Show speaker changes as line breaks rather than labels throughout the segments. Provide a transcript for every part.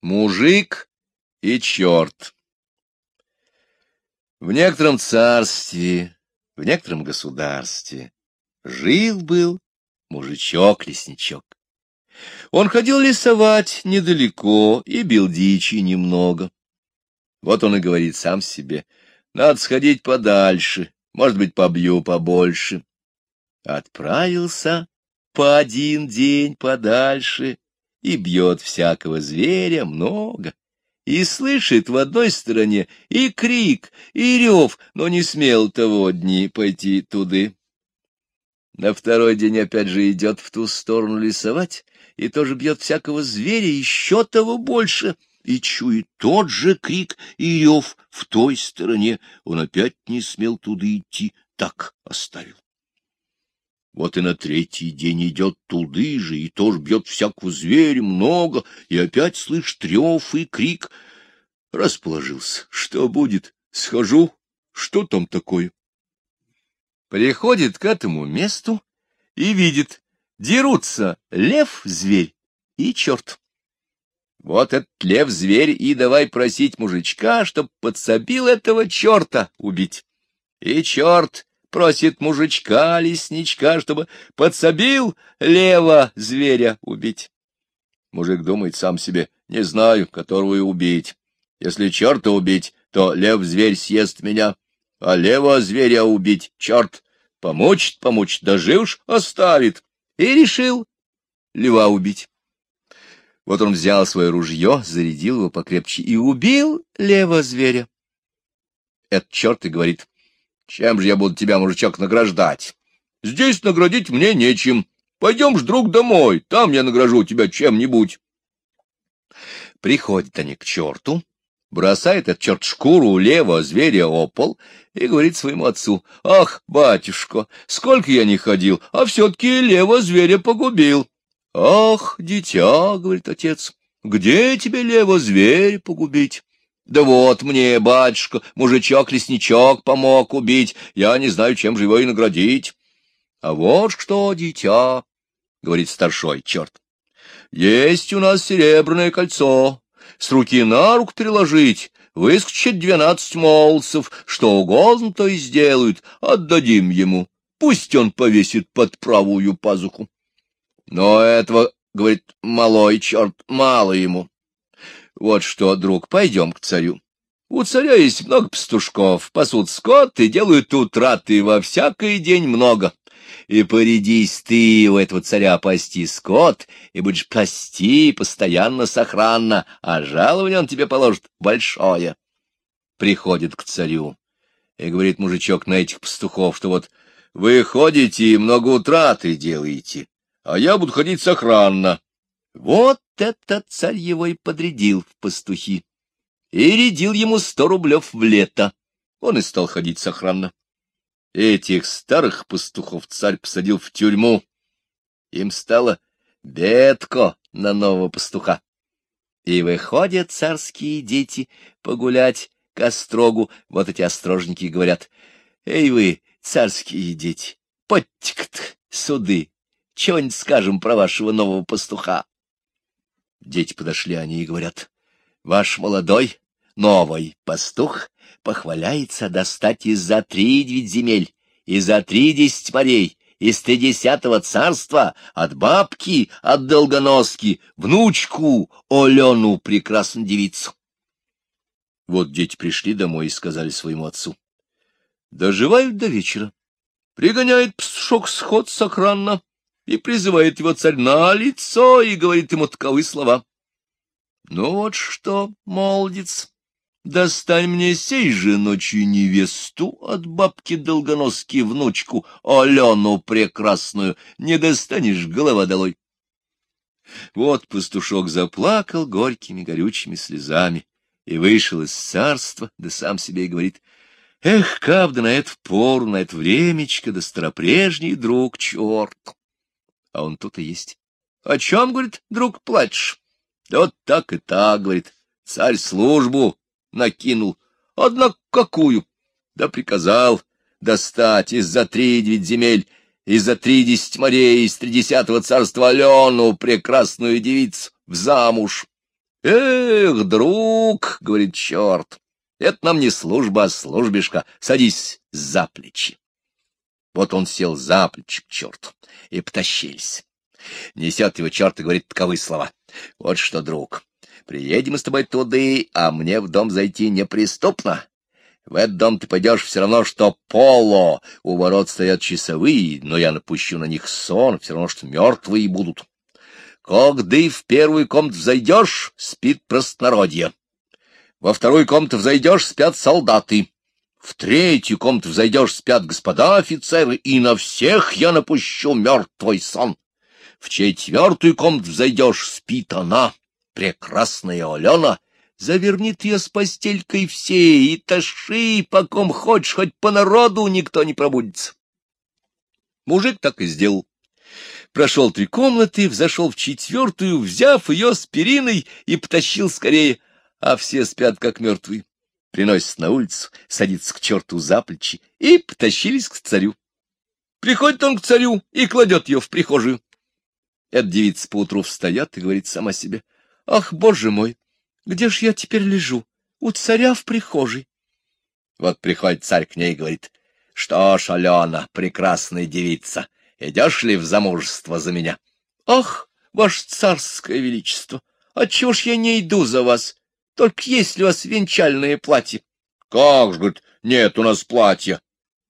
Мужик и черт. В некотором царстве, в некотором государстве жил-был мужичок-лесничок. Он ходил лесовать недалеко и бил дичи немного. Вот он и говорит сам себе, надо сходить подальше, может быть, побью побольше. Отправился по один день подальше и бьет всякого зверя много, и слышит в одной стороне и крик, и рев, но не смел того дни пойти туды. На второй день опять же идет в ту сторону лесовать, и тоже бьет всякого зверя, еще того больше, и чует тот же крик и рев в той стороне. Он опять не смел туда идти, так оставил. Вот и на третий день идет туды же, и тоже бьет всякого зверя много, и опять слышит трев и крик. Расположился. Что будет? Схожу. Что там такое? Приходит к этому месту и видит, дерутся лев-зверь и черт. Вот этот лев-зверь и давай просить мужичка, чтоб подсобил этого черта убить. И черт просит мужичка, лесничка, чтобы подсобил лево зверя убить. Мужик думает сам себе, не знаю, которого и убить. Если черта убить, то лев-зверь съест меня, а лево зверя убить черт помучит, помучит, даже уж оставит. И решил льва убить. Вот он взял свое ружье, зарядил его покрепче и убил лево зверя. Этот черт и говорит, чем же я буду тебя, мужичок, награждать? Здесь наградить мне нечем. Пойдем ж, друг, домой, там я награжу тебя чем-нибудь. Приходят они к черту, бросает этот черт шкуру лево зверя о пол и говорит своему отцу, «Ах, батюшка, сколько я не ходил, а все-таки лево зверя погубил». «Ах, дитя», — говорит отец, — «где тебе лево зверь погубить?» Да вот мне, батюшка, мужичок-лесничок помог убить, я не знаю, чем же его и наградить. — А вот что, дитя, — говорит старшой черт, — есть у нас серебряное кольцо, с руки на руку переложить, выскочит двенадцать молцев, что угодно то и сделают, отдадим ему, пусть он повесит под правую пазуху. Но этого, говорит, малой черт, мало ему. Вот что, друг, пойдем к царю. У царя есть много пастушков, пасут скот и делают утраты во всякий день много. И порядись ты у этого царя пасти скот, и будешь пасти постоянно сохранно, а жалование он тебе положит большое. Приходит к царю и говорит мужичок на этих пастухов, что вот вы ходите и много утраты делаете, а я буду ходить сохранно. Вот этот царь его и подрядил в пастухи, и рядил ему сто рублев в лето. Он и стал ходить сохранно. Этих старых пастухов царь посадил в тюрьму. Им стало бедко на нового пастуха. И выходят царские дети погулять к острогу. Вот эти острожники говорят, «Эй вы, царские дети, подтик-то суды, чего-нибудь скажем про вашего нового пастуха». Дети подошли они и говорят, «Ваш молодой, новый пастух похваляется достать из-за три девять земель, из-за тридесять морей, из тридесятого царства, от бабки, от долгоноски, внучку, Олену, прекрасную девицу». Вот дети пришли домой и сказали своему отцу, «Доживают до вечера. Пригоняет пстушок сход сохранно, и призывает его царь на лицо и говорит ему таковы слова. Ну вот что, молодец, достань мне сей же ночью невесту от бабки долгоноски внучку, Алену прекрасную, не достанешь, голова долой. Вот пастушок заплакал горькими горючими слезами и вышел из царства, да сам себе и говорит, Эх, кабда на эту пору, на это времечко, да старопрежний друг черт! А он тут и есть. — О чем, — говорит, — друг, плачешь? — Да вот так и так, — говорит, — царь службу накинул. Однако какую? Да приказал достать из-за три девять земель, из-за тридесять морей, из тридесятого царства Алену, прекрасную девицу, в замуж. Эх, друг, — говорит черт, — это нам не служба, а службишка, садись за плечи. Вот он сел за плечи к черту, и потащились. Несет его черт и говорит таковы слова. Вот что, друг, приедем с тобой туды, а мне в дом зайти неприступно. В этот дом ты пойдешь все равно, что поло. У ворот стоят часовые, но я напущу на них сон, все равно, что мертвые будут. Когда в первую комнату взойдешь, спит простонародье. Во вторую комнату взойдешь, спят солдаты. В третью комнату взойдешь, спят господа офицеры, и на всех я напущу мертвый сон. В четвертую комнату взойдешь, спит она, прекрасная Алена, Завернит ее с постелькой все и таши, по ком хочешь, хоть по народу никто не пробудется. Мужик так и сделал. Прошел три комнаты, взошел в четвертую, взяв ее с периной и потащил скорее, а все спят, как мертвые. Приносит на улицу, садится к черту за плечи и потащились к царю. Приходит он к царю и кладет ее в прихожую. Эта девица поутру встает и говорит сама себе, «Ах, боже мой, где ж я теперь лежу? У царя в прихожей. Вот приходит царь к ней и говорит, — Что ж, Алена, прекрасная девица, идешь ли в замужество за меня? — Ах, ваше царское величество, отчего ж я не иду за вас? Только есть ли у вас венчальное платье? — Как же, говорит, нет у нас платья.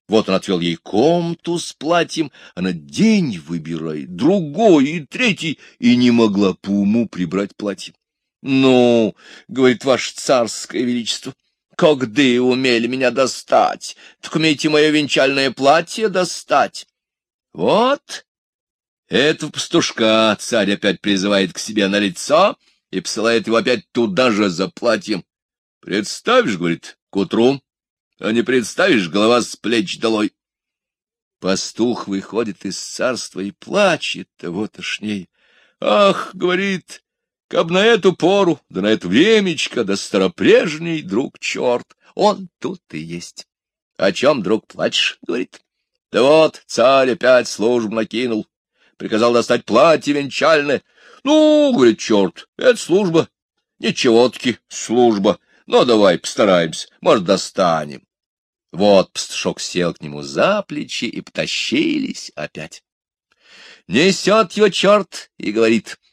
Вот он отвел ей комнату с платьем, она день выбирает, другой и третий, и не могла по уму прибрать платье. — Ну, — говорит ваше царское величество, — когда умели меня достать, так умеете мое венчальное платье достать. Вот этого пастушка царь опять призывает к себе на лицо и посылает его опять туда же за платьем. Представишь, — говорит, — к утру, а не представишь, голова с плеч долой. Пастух выходит из царства и плачет того тошнее. Ах, — говорит, Каб на эту пору, да на это времечко, да старопрежний друг черт, он тут и есть. — О чем, друг, плачешь? — говорит. — Да вот, царь опять службу накинул. Приказал достать платье венчальное. — Ну, — говорит, — черт, это служба. Ничего-таки, служба. Но давай постараемся, может, достанем. Вот пастушок сел к нему за плечи и потащились опять. Несет его черт и говорит —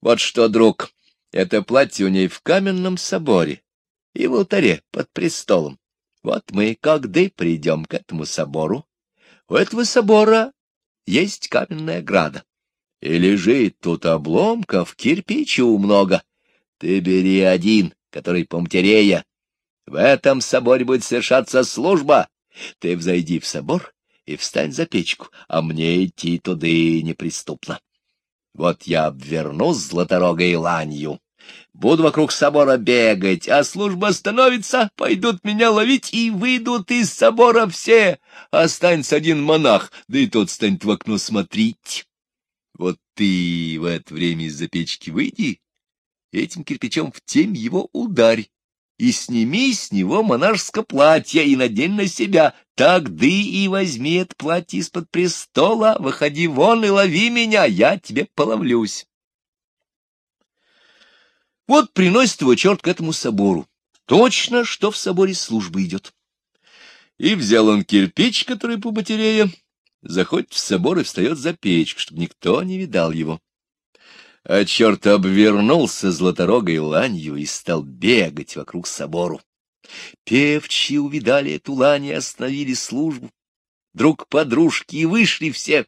вот что, друг, это платье у ней в каменном соборе и в алтаре под престолом. Вот мы, когда придем к этому собору, у этого собора есть каменная града. И лежит тут обломков кирпичу много. Ты бери один, который помтерея. В этом соборе будет совершаться служба. Ты взойди в собор и встань за печку, а мне идти туды неприступно. Вот я обвернусь златорогой ланью, буду вокруг собора бегать, а служба остановится, пойдут меня ловить и выйдут из собора все. Останется один монах, да и тот станет в окно смотреть. Вот ты в это время из-за печки выйди, этим кирпичом в темь его ударь и сними с него монашеское платье и надень на себя. Ты и возьми это платье из-под престола, выходи вон и лови меня, я тебе половлюсь. Вот приносит его черт к этому собору. Точно, что в соборе служба идет. И взял он кирпич, который по батарее, заходит в собор и встает за печку, чтобы никто не видал его а черт обвернулся златорогой ланью и стал бегать вокруг собору. Певчи увидали эту лань и остановили службу. Друг подружки и вышли все.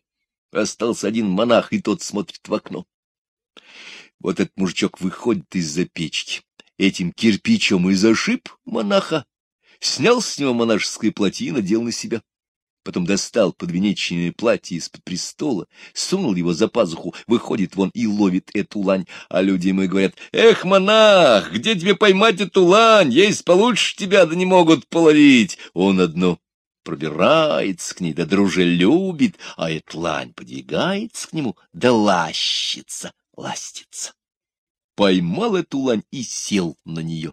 Остался один монах, и тот смотрит в окно. Вот этот мужичок выходит из-за печки. Этим кирпичом и зашиб монаха. Снял с него монашеское платье и надел на себя потом достал подвенечное платье из-под престола, сунул его за пазуху, выходит вон и ловит эту лань, а люди мы говорят, «Эх, монах, где тебе поймать эту лань? Есть получше тебя, да не могут половить!» Он одно пробирается к ней, да дружелюбит, а эта лань подвигается к нему, да лащится, ластится. Поймал эту лань и сел на нее.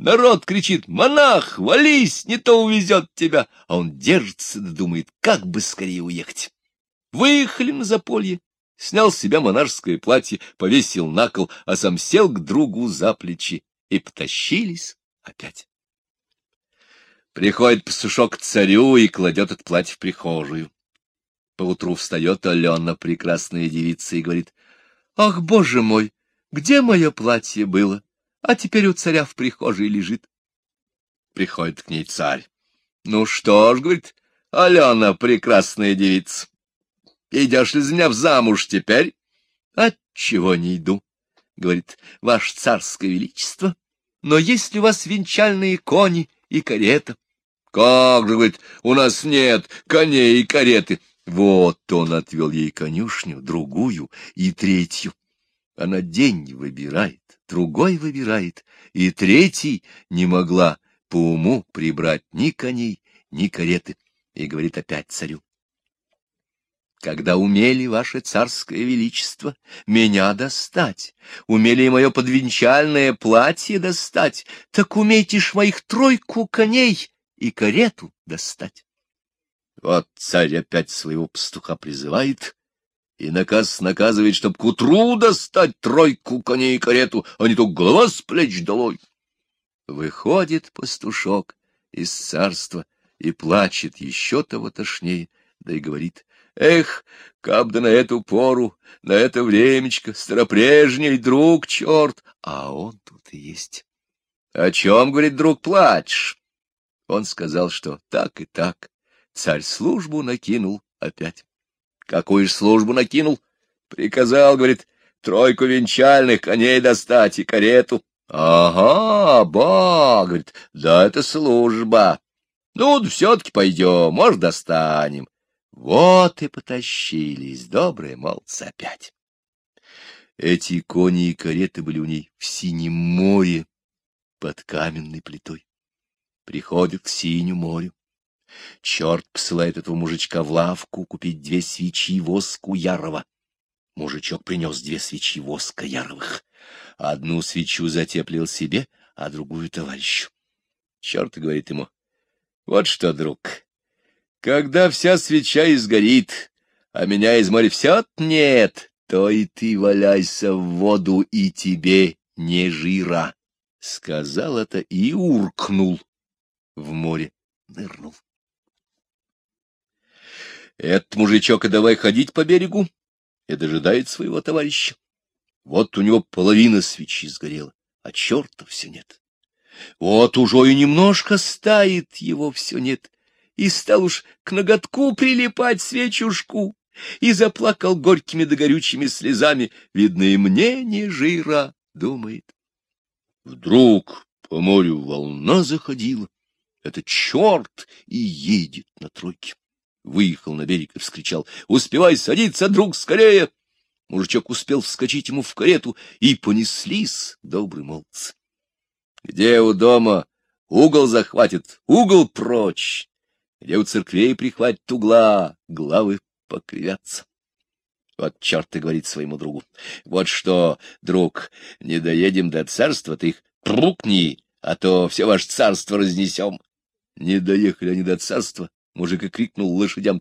Народ кричит «Монах, вались, не то увезет тебя!» А он держится да думает, как бы скорее уехать. Выехали на заполье, снял с себя монашеское платье, повесил на кол, а сам сел к другу за плечи, и потащились опять. Приходит пастушок к царю и кладет это платье в прихожую. Поутру встает Алена, прекрасная девица, и говорит, — Ах, боже мой, где мое платье было? А теперь у царя в прихожей лежит. Приходит к ней царь. — Ну что ж, — говорит, — Алена, прекрасная девица, идешь ли за меня в замуж теперь? — Отчего не иду? — говорит, — ваше царское величество. Но есть ли у вас венчальные кони и карета? — Как же, — говорит, — у нас нет коней и кареты. Вот он отвел ей конюшню, другую и третью. Она день выбирает, другой выбирает, и третий не могла по уму прибрать ни коней, ни кареты, и говорит опять царю. Когда умели, ваше царское величество, меня достать, умели мое подвенчальное платье достать, так умейте ж моих тройку коней и карету достать. Вот царь опять своего пастуха призывает, и наказ наказывает, чтоб к утру достать тройку коней и карету, а не то голова с плеч долой. Выходит пастушок из царства и плачет еще того тошнее, да и говорит, Эх, каб да на эту пору, на это времечко, старопрежний друг черт, а он тут и есть. О чем, говорит, друг, плачешь? Он сказал, что так и так. Царь службу накинул опять. Какую ж службу накинул? Приказал, говорит, тройку венчальных коней достать и карету. Ага, ба, говорит, да это служба. Ну, все-таки пойдем, может, достанем. Вот и потащились добрые молодцы опять. Эти кони и кареты были у ней в синем море под каменной плитой. Приходит к синему морю. Черт посылает этого мужичка в лавку купить две свечи воску ярова. Мужичок принес две свечи воска яровых. Одну свечу затеплил себе, а другую товарищу. Черт говорит ему, вот что, друг, когда вся свеча изгорит, а меня из моря все нет, то и ты валяйся в воду, и тебе не жира. Сказал это и уркнул в море, нырнул. Этот мужичок и давай ходить по берегу и дожидает своего товарища. Вот у него половина свечи сгорела, а черта все нет. Вот уже и немножко стает, его все нет, и стал уж к ноготку прилипать свечушку, и заплакал горькими да горючими слезами, видно, и мне не жира, думает. Вдруг по морю волна заходила, это черт и едет на тройке выехал на берег и вскричал «Успевай садиться, друг, скорее!» Мужичок успел вскочить ему в карету, и понеслись добрый молодцы. Где у дома угол захватит, угол прочь, где у церквей прихватит угла, главы покривятся. Вот черт и говорит своему другу. Вот что, друг, не доедем до царства, ты их прукни, а то все ваше царство разнесем. Не доехали они до царства, Мужик и крикнул лошадям.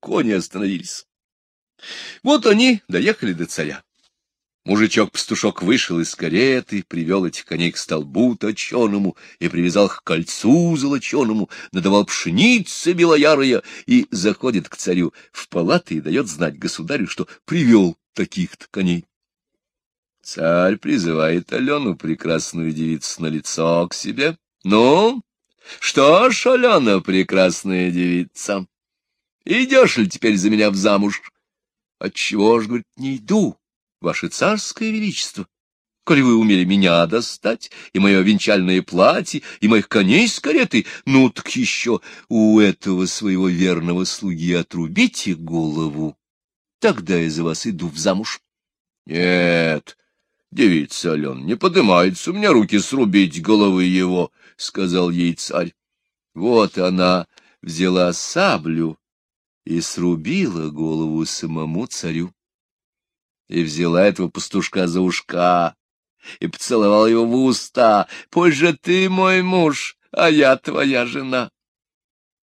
Кони остановились. Вот они доехали до царя. Мужичок-пастушок вышел из кареты, привел этих коней к столбу точеному и привязал к кольцу золоченому, надавал пшеницы белоярая и заходит к царю в палаты и дает знать государю, что привел таких-то коней. Царь призывает Алену, прекрасную девицу, на лицо к себе. — Ну, что ж, Алена, прекрасная девица, идешь ли теперь за меня в замуж? Отчего ж, говорит, не иду, ваше царское величество? Коли вы умели меня достать, и мое венчальное платье, и моих коней с каретой, ну так еще у этого своего верного слуги отрубите голову. Тогда я за вас иду в замуж. Нет, девица Ален, не поднимается у меня руки срубить головы его, — сказал ей царь. Вот она взяла саблю и срубила голову самому царю. И взяла этого пастушка за ушка и поцеловала его в уста. «Позже ты мой муж, а я твоя жена».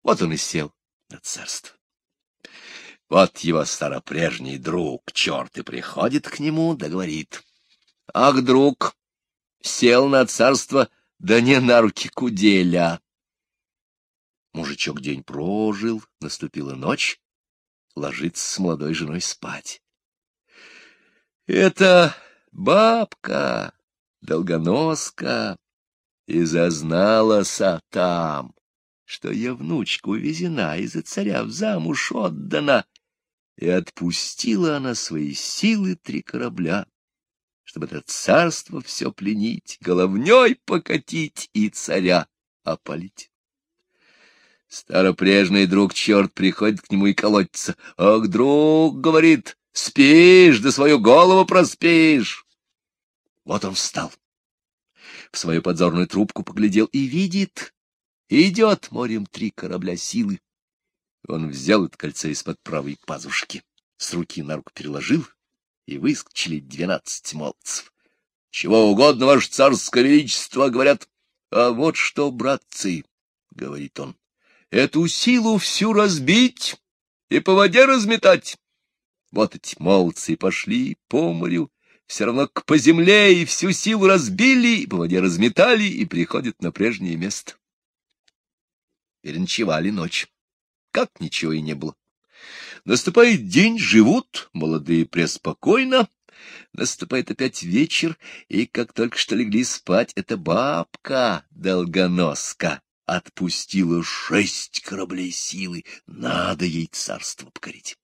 Вот он и сел на царство. Вот его старопрежний друг, черт, и приходит к нему, да говорит. Ах, друг, сел на царство, да не на руки куделя. Мужичок день прожил, наступила ночь, ложится с молодой женой спать. Это бабка, долгоноска, и зазналась там, что я внучка увезена и за царя в замуж отдана, и отпустила она свои силы три корабля, чтобы это царство все пленить, головней покатить и царя опалить. Старопрежный друг черт приходит к нему и колотится. «Ах, друг, — говорит, — спишь, да свою голову проспишь!» Вот он встал, в свою подзорную трубку поглядел и видит, идет морем три корабля силы. Он взял это кольцо из-под правой пазушки, с руки на руку переложил, и выскочили двенадцать молодцев. — Чего угодно, ваше царское величество, — говорят. — А вот что, братцы, — говорит он, — эту силу всю разбить и по воде разметать. Вот эти молодцы пошли по морю, все равно к по земле и всю силу разбили, и по воде разметали, и приходят на прежнее место. Переночевали ночь как ничего и не было. Наступает день, живут, молодые преспокойно. Наступает опять вечер, и как только что легли спать, эта бабка, долгоноска, отпустила шесть кораблей силы. Надо ей царство покорить.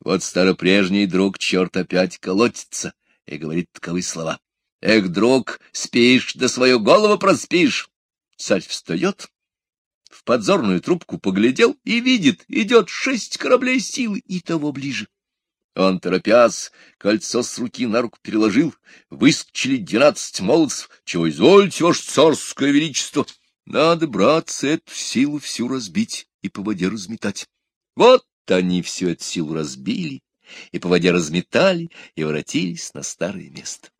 Вот старопрежний друг черт опять колотится и говорит таковы слова. Эх, друг, спишь, да свою голову проспишь. Царь встает, в подзорную трубку поглядел и видит, идет шесть кораблей силы и того ближе. Он, торопясь, кольцо с руки на руку переложил, выскочили двенадцать молодцев, чего извольте, ваше царское величество. Надо, братцы, эту силу всю разбить и по воде разметать. Вот они всю эту силу разбили, и по воде разметали, и воротились на старое место.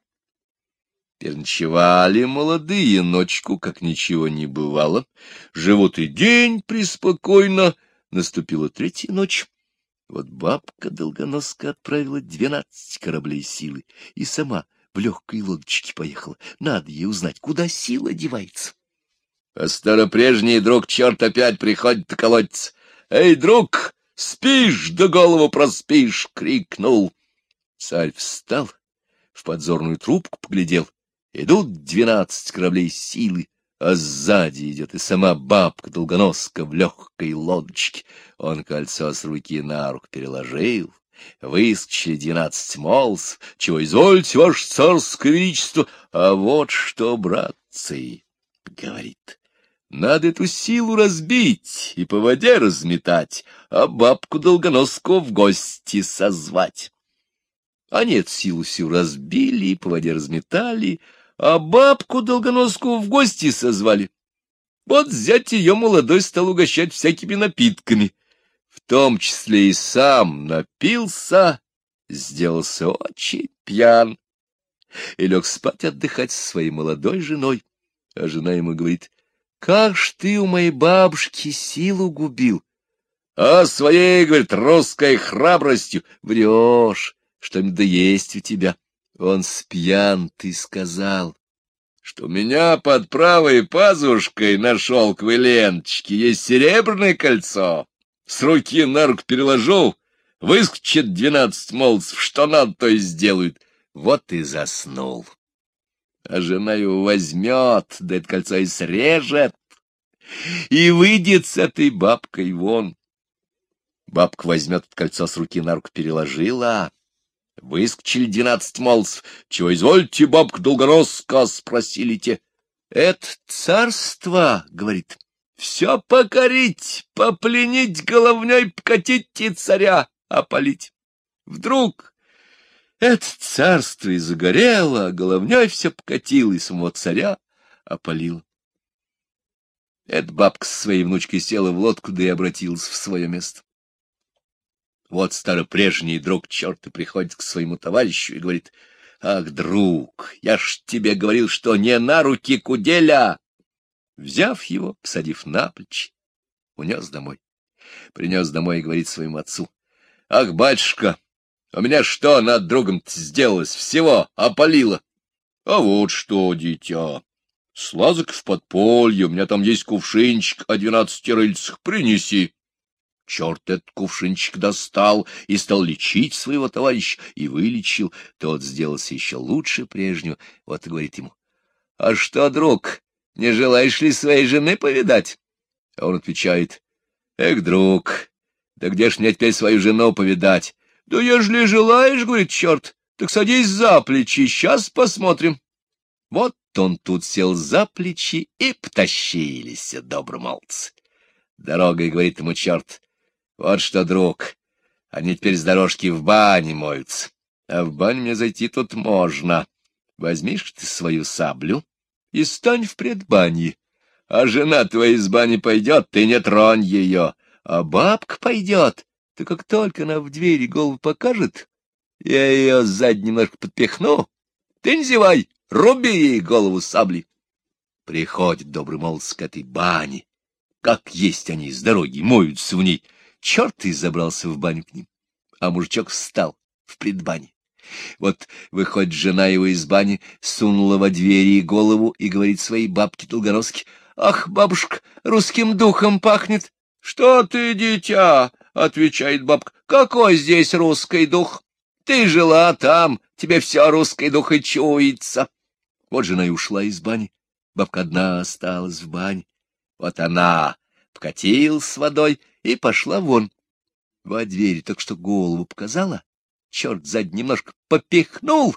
Перночевали молодые ночку, как ничего не бывало. Живут и день преспокойно. Наступила третья ночь. Вот бабка долгоноска отправила двенадцать кораблей силы и сама в легкой лодочке поехала. Надо ей узнать, куда сила девается. А старопрежний друг черт опять приходит колодец. «Эй, друг, спишь, да голову проспишь!» — крикнул. Царь встал, в подзорную трубку поглядел — Идут двенадцать кораблей силы, а сзади идет и сама бабка-долгоноска в легкой лодочке. Он кольцо с руки на руку переложил, выскочили двенадцать молс, чего извольте, ваше царское величество, а вот что, братцы, — говорит, — надо эту силу разбить и по воде разметать, а бабку долгоноску в гости созвать. Они эту силу всю разбили и по воде разметали, — а бабку долгоноску в гости созвали. Вот зять ее молодой стал угощать всякими напитками, в том числе и сам напился, сделался очень пьян и лег спать отдыхать со своей молодой женой. А жена ему говорит, «Как ж ты у моей бабушки силу губил!» «А своей, — говорит, — русской храбростью врешь, что-нибудь да есть у тебя». Он спьян, ты сказал, что у меня под правой пазушкой на шелковой ленточке есть серебряное кольцо. С руки на руку переложу, выскочит двенадцать молодцев, что надо, то и сделают. Вот и заснул. А жена его возьмет, да это кольцо и срежет, и выйдет с этой бабкой вон. Бабка возьмет это кольцо с руки на руку переложила, Выскочили двенадцать молодцев. — Чего извольте, бабка долгоноска? — спросили те. — Это царство, — говорит, — все покорить, попленить головней, покатить и царя опалить. Вдруг это царство и загорело, а головней все покатило, и самого царя опалило. Эта бабка со своей внучкой села в лодку, да и обратилась в свое место. Вот старопрежний друг черта приходит к своему товарищу и говорит, «Ах, друг, я ж тебе говорил, что не на руки куделя!» Взяв его, посадив на плечи, унес домой. Принес домой и говорит своему отцу, Ах, батюшка, у меня что над другом сделалось? Всего опалило. А вот что, дитя, слазок в подполье, у меня там есть кувшинчик о двенадцати рыльцах, принеси. Черт этот кувшинчик достал и стал лечить своего товарища, и вылечил. Тот сделался еще лучше прежнего. Вот и говорит ему, — А что, друг, не желаешь ли своей жены повидать? А он отвечает, — Эх, друг, да где ж мне теперь свою жену повидать? Да ежели желаешь, — говорит черт, — так садись за плечи, сейчас посмотрим. Вот он тут сел за плечи и потащились, добромолцы. Дорогой, говорит ему черт, вот что, друг, они теперь с дорожки в бане моются, а в баню мне зайти тут можно. Возьмишь ты свою саблю и стань в предбанье, а жена твоя из бани пойдет, ты не тронь ее, а бабка пойдет, ты как только она в двери голову покажет, я ее сзади немножко подпихну, ты не зевай, руби ей голову саблей. Приходит добрый молодец к этой бане, как есть они с дороги, моются в ней, черт и забрался в баню к ним, а мужичок встал в предбане. Вот выходит жена его из бани, сунула во двери голову и говорит своей бабке Долгороске, «Ах, бабушка, русским духом пахнет!» «Что ты, дитя?» — отвечает бабка, «какой здесь русский дух? Ты жила там, тебе все русский дух и чуется». Вот жена и ушла из бани, бабка одна осталась в бане. Вот она вкатилась с водой и пошла вон. Во двери так что голову показала, черт сзади немножко попихнул,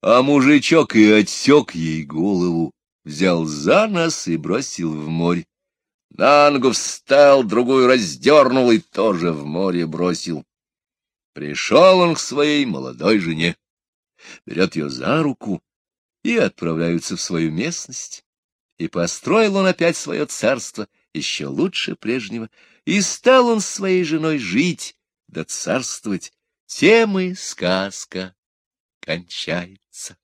а мужичок и отсек ей голову, взял за нос и бросил в море. На ногу встал, другую раздернул и тоже в море бросил. Пришел он к своей молодой жене, берет ее за руку и отправляются в свою местность. И построил он опять свое царство — еще лучше прежнего, и стал он с своей женой жить да царствовать, тем и сказка кончается.